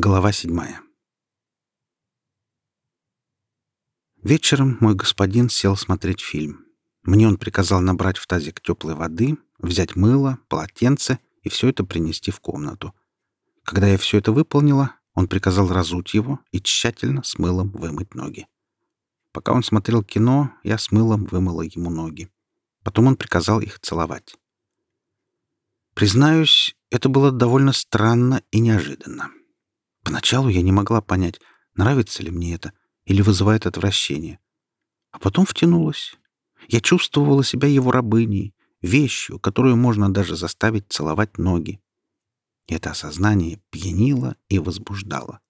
Глава седьмая. Вечером мой господин сел смотреть фильм. Мне он приказал набрать в тазик теплой воды, взять мыло, полотенце и все это принести в комнату. Когда я все это выполнила, он приказал разуть его и тщательно с мылом вымыть ноги. Пока он смотрел кино, я с мылом вымыла ему ноги. Потом он приказал их целовать. Признаюсь, это было довольно странно и неожиданно. Поначалу я не могла понять, нравится ли мне это или вызывает отвращение. А потом втянулась. Я чувствовала себя его рабыней, вещью, которую можно даже заставить целовать ноги. Это осознание пьянило и возбуждало.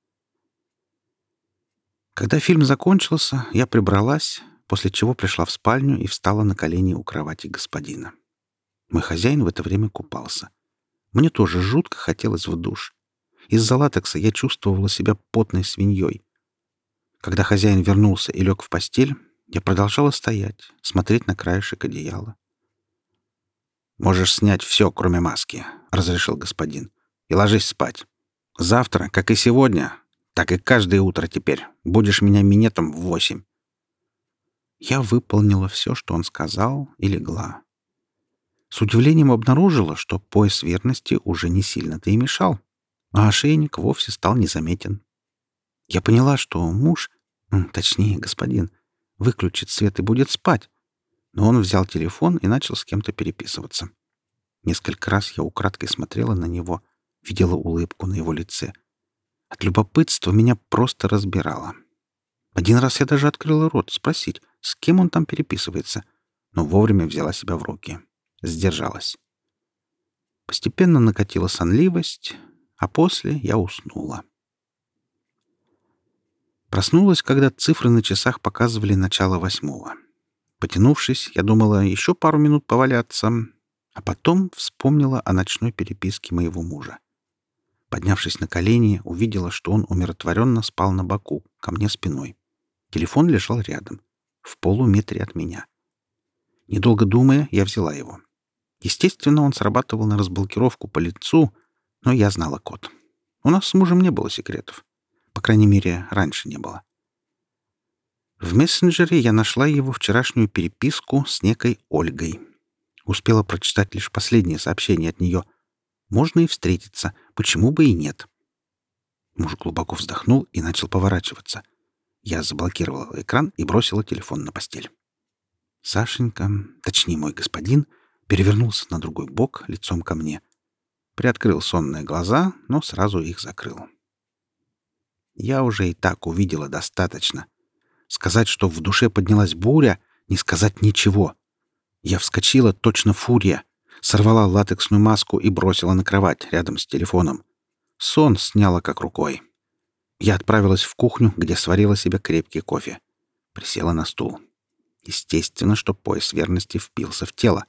Когда фильм закончился, я прибралась, после чего пришла в спальню и встала на колени у кровати господина. Мой хозяин в это время купался. Мне тоже жутко хотелось в душ. Из-за латекса я чувствовала себя потной свиньей. Когда хозяин вернулся и лег в постель, я продолжала стоять, смотреть на краешек одеяла. «Можешь снять все, кроме маски», — разрешил господин. «И ложись спать. Завтра, как и сегодня, так и каждое утро теперь, будешь меня минетом в восемь». Я выполнила все, что он сказал, и легла. С удивлением обнаружила, что пояс верности уже не сильно-то и мешал а ошейник вовсе стал незаметен. Я поняла, что муж, точнее, господин, выключит свет и будет спать, но он взял телефон и начал с кем-то переписываться. Несколько раз я украдкой смотрела на него, видела улыбку на его лице. От любопытства меня просто разбирало. Один раз я даже открыла рот спросить, с кем он там переписывается, но вовремя взяла себя в руки. Сдержалась. Постепенно накатила сонливость, а после я уснула. Проснулась, когда цифры на часах показывали начало восьмого. Потянувшись, я думала еще пару минут поваляться, а потом вспомнила о ночной переписке моего мужа. Поднявшись на колени, увидела, что он умиротворенно спал на боку, ко мне спиной. Телефон лежал рядом, в полуметре от меня. Недолго думая, я взяла его. Естественно, он срабатывал на разблокировку по лицу — но я знала код. У нас с мужем не было секретов. По крайней мере, раньше не было. В мессенджере я нашла его вчерашнюю переписку с некой Ольгой. Успела прочитать лишь последнее сообщение от нее. Можно и встретиться, почему бы и нет. Муж глубоко вздохнул и начал поворачиваться. Я заблокировала экран и бросила телефон на постель. Сашенька, точнее мой господин, перевернулся на другой бок лицом ко мне приоткрыл сонные глаза, но сразу их закрыл. Я уже и так увидела достаточно. Сказать, что в душе поднялась буря, не сказать ничего. Я вскочила, точно фурия, сорвала латексную маску и бросила на кровать рядом с телефоном. Сон сняла как рукой. Я отправилась в кухню, где сварила себе крепкий кофе. Присела на стул. Естественно, что пояс верности впился в тело.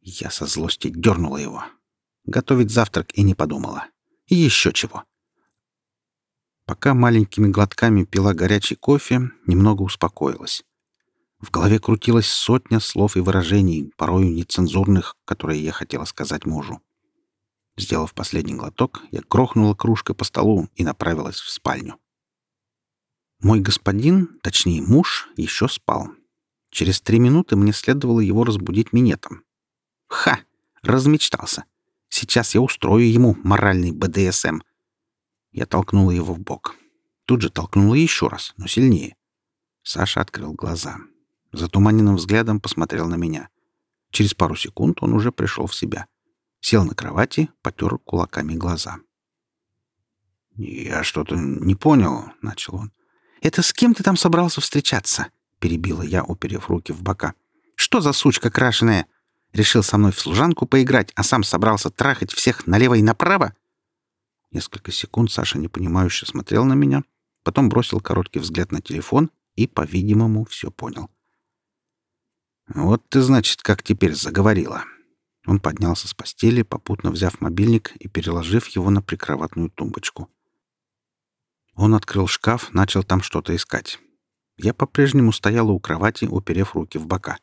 Я со злости дернула его. Готовить завтрак и не подумала. И еще чего. Пока маленькими глотками пила горячий кофе, немного успокоилась. В голове крутилась сотня слов и выражений, порою нецензурных, которые я хотела сказать мужу. Сделав последний глоток, я грохнула кружкой по столу и направилась в спальню. Мой господин, точнее муж, еще спал. Через три минуты мне следовало его разбудить минетом. Ха! Размечтался. Сейчас я устрою ему моральный БДСМ. Я толкнула его в бок. Тут же толкнула еще раз, но сильнее. Саша открыл глаза. Затуманенным взглядом посмотрел на меня. Через пару секунд он уже пришел в себя. Сел на кровати, потер кулаками глаза. «Я что-то не понял», — начал он. «Это с кем ты там собрался встречаться?» — перебила я, уперев руки в бока. «Что за сучка крашеная? Решил со мной в служанку поиграть, а сам собрался трахать всех налево и направо? Несколько секунд Саша непонимающе смотрел на меня, потом бросил короткий взгляд на телефон и, по-видимому, все понял. «Вот ты, значит, как теперь заговорила». Он поднялся с постели, попутно взяв мобильник и переложив его на прикроватную тумбочку. Он открыл шкаф, начал там что-то искать. Я по-прежнему стояла у кровати, уперев руки в бока.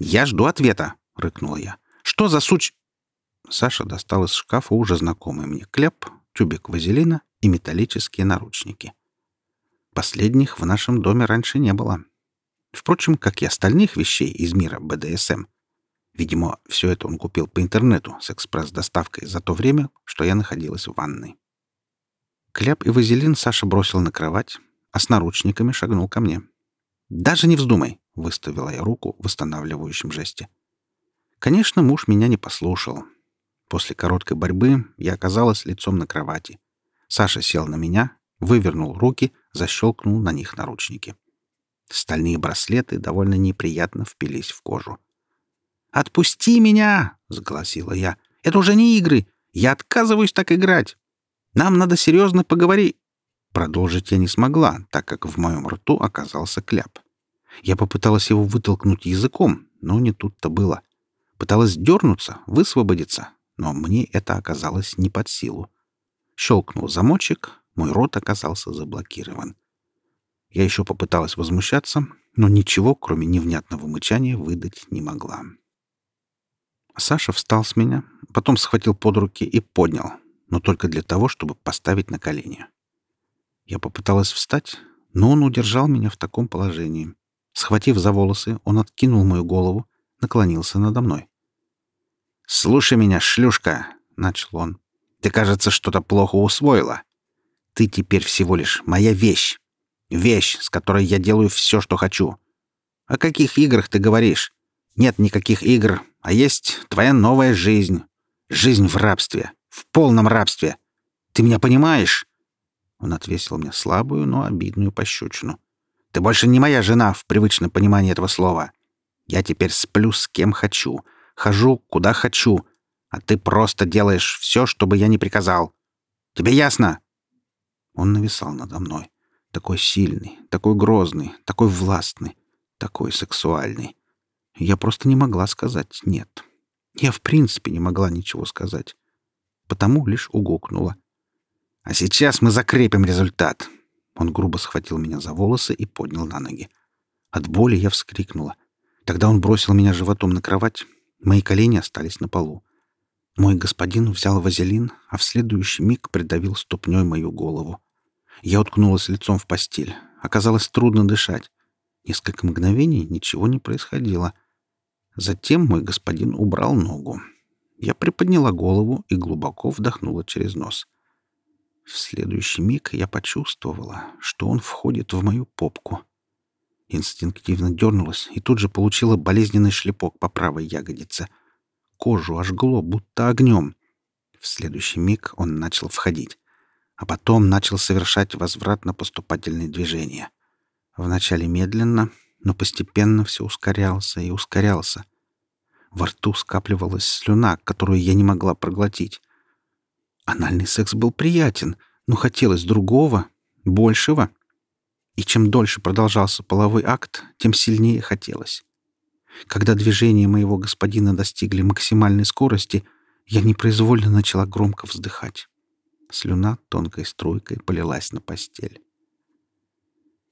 «Я жду ответа», — рыкнула я. «Что за суч...» Саша достал из шкафа уже знакомый мне кляп тюбик вазелина и металлические наручники. Последних в нашем доме раньше не было. Впрочем, как и остальных вещей из мира БДСМ. Видимо, все это он купил по интернету с экспресс-доставкой за то время, что я находилась в ванной. Кляп и вазелин Саша бросил на кровать, а с наручниками шагнул ко мне. «Даже не вздумай!» — выставила я руку в восстанавливающем жесте. Конечно, муж меня не послушал. После короткой борьбы я оказалась лицом на кровати. Саша сел на меня, вывернул руки, защелкнул на них наручники. Стальные браслеты довольно неприятно впились в кожу. «Отпусти меня!» — заголосила я. «Это уже не игры! Я отказываюсь так играть! Нам надо серьезно поговорить!» Продолжить я не смогла, так как в моем рту оказался кляп. Я попыталась его вытолкнуть языком, но не тут-то было. Пыталась дернуться, высвободиться, но мне это оказалось не под силу. Щелкнул замочек, мой рот оказался заблокирован. Я еще попыталась возмущаться, но ничего, кроме невнятного мычания, выдать не могла. Саша встал с меня, потом схватил под руки и поднял, но только для того, чтобы поставить на колени. Я попыталась встать, но он удержал меня в таком положении. Схватив за волосы, он откинул мою голову, наклонился надо мной. «Слушай меня, шлюшка!» — начал он. «Ты, кажется, что-то плохо усвоила. Ты теперь всего лишь моя вещь. Вещь, с которой я делаю все, что хочу. О каких играх ты говоришь? Нет никаких игр, а есть твоя новая жизнь. Жизнь в рабстве. В полном рабстве. Ты меня понимаешь?» Он отвесил мне слабую, но обидную пощечину. «Ты больше не моя жена в привычном понимании этого слова. Я теперь сплю с кем хочу, хожу куда хочу, а ты просто делаешь все, что бы я не приказал. Тебе ясно?» Он нависал надо мной. Такой сильный, такой грозный, такой властный, такой сексуальный. Я просто не могла сказать «нет». Я в принципе не могла ничего сказать. Потому лишь угукнула. «А сейчас мы закрепим результат». Он грубо схватил меня за волосы и поднял на ноги. От боли я вскрикнула. Тогда он бросил меня животом на кровать. Мои колени остались на полу. Мой господин взял вазелин, а в следующий миг придавил ступней мою голову. Я уткнулась лицом в постель. Оказалось трудно дышать. Несколько мгновений ничего не происходило. Затем мой господин убрал ногу. Я приподняла голову и глубоко вдохнула через нос. В следующий миг я почувствовала, что он входит в мою попку. Инстинктивно дернулась и тут же получила болезненный шлепок по правой ягодице. Кожу ожгло, будто огнем. В следующий миг он начал входить, а потом начал совершать возвратно-поступательные движения. Вначале медленно, но постепенно все ускорялся и ускорялся. Во рту скапливалась слюна, которую я не могла проглотить. Анальный секс был приятен, но хотелось другого, большего. И чем дольше продолжался половой акт, тем сильнее хотелось. Когда движения моего господина достигли максимальной скорости, я непроизвольно начала громко вздыхать. Слюна тонкой струйкой полилась на постель.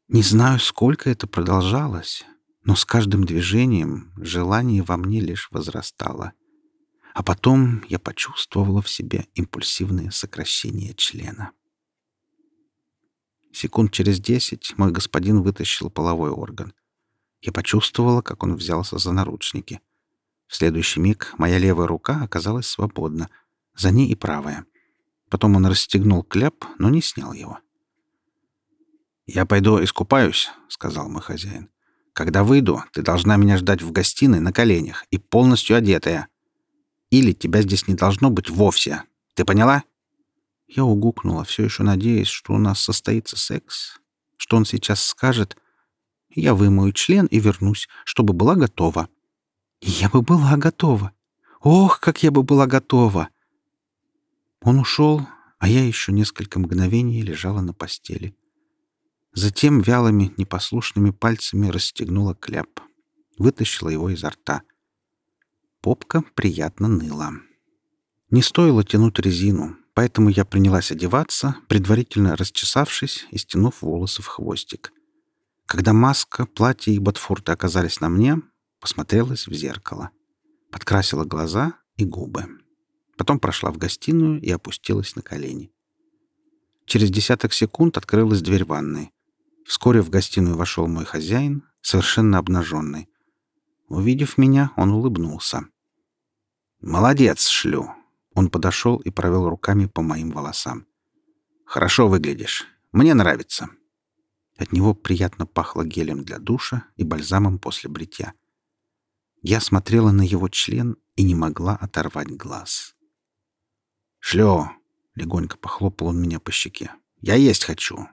Не знаю, сколько это продолжалось, но с каждым движением желание во мне лишь возрастало. А потом я почувствовала в себе импульсивное сокращение члена. Секунд через десять мой господин вытащил половой орган. Я почувствовала, как он взялся за наручники. В следующий миг моя левая рука оказалась свободна, за ней и правая. Потом он расстегнул кляп, но не снял его. «Я пойду искупаюсь», — сказал мой хозяин. «Когда выйду, ты должна меня ждать в гостиной на коленях и полностью одетая. Или тебя здесь не должно быть вовсе. Ты поняла?» Я угукнула, все еще надеясь, что у нас состоится секс. Что он сейчас скажет. Я вымою член и вернусь, чтобы была готова. Я бы была готова. Ох, как я бы была готова! Он ушел, а я еще несколько мгновений лежала на постели. Затем вялыми, непослушными пальцами расстегнула кляп. Вытащила его изо рта. Попка приятно ныла. Не стоило тянуть резину, поэтому я принялась одеваться, предварительно расчесавшись и стянув волосы в хвостик. Когда маска, платье и ботфорты оказались на мне, посмотрелась в зеркало. Подкрасила глаза и губы. Потом прошла в гостиную и опустилась на колени. Через десяток секунд открылась дверь ванной. Вскоре в гостиную вошел мой хозяин, совершенно обнаженный. Увидев меня, он улыбнулся. «Молодец, шлю!» Он подошел и провел руками по моим волосам. «Хорошо выглядишь. Мне нравится». От него приятно пахло гелем для душа и бальзамом после бритья. Я смотрела на его член и не могла оторвать глаз. «Шлё!» — легонько похлопал он меня по щеке. «Я есть хочу.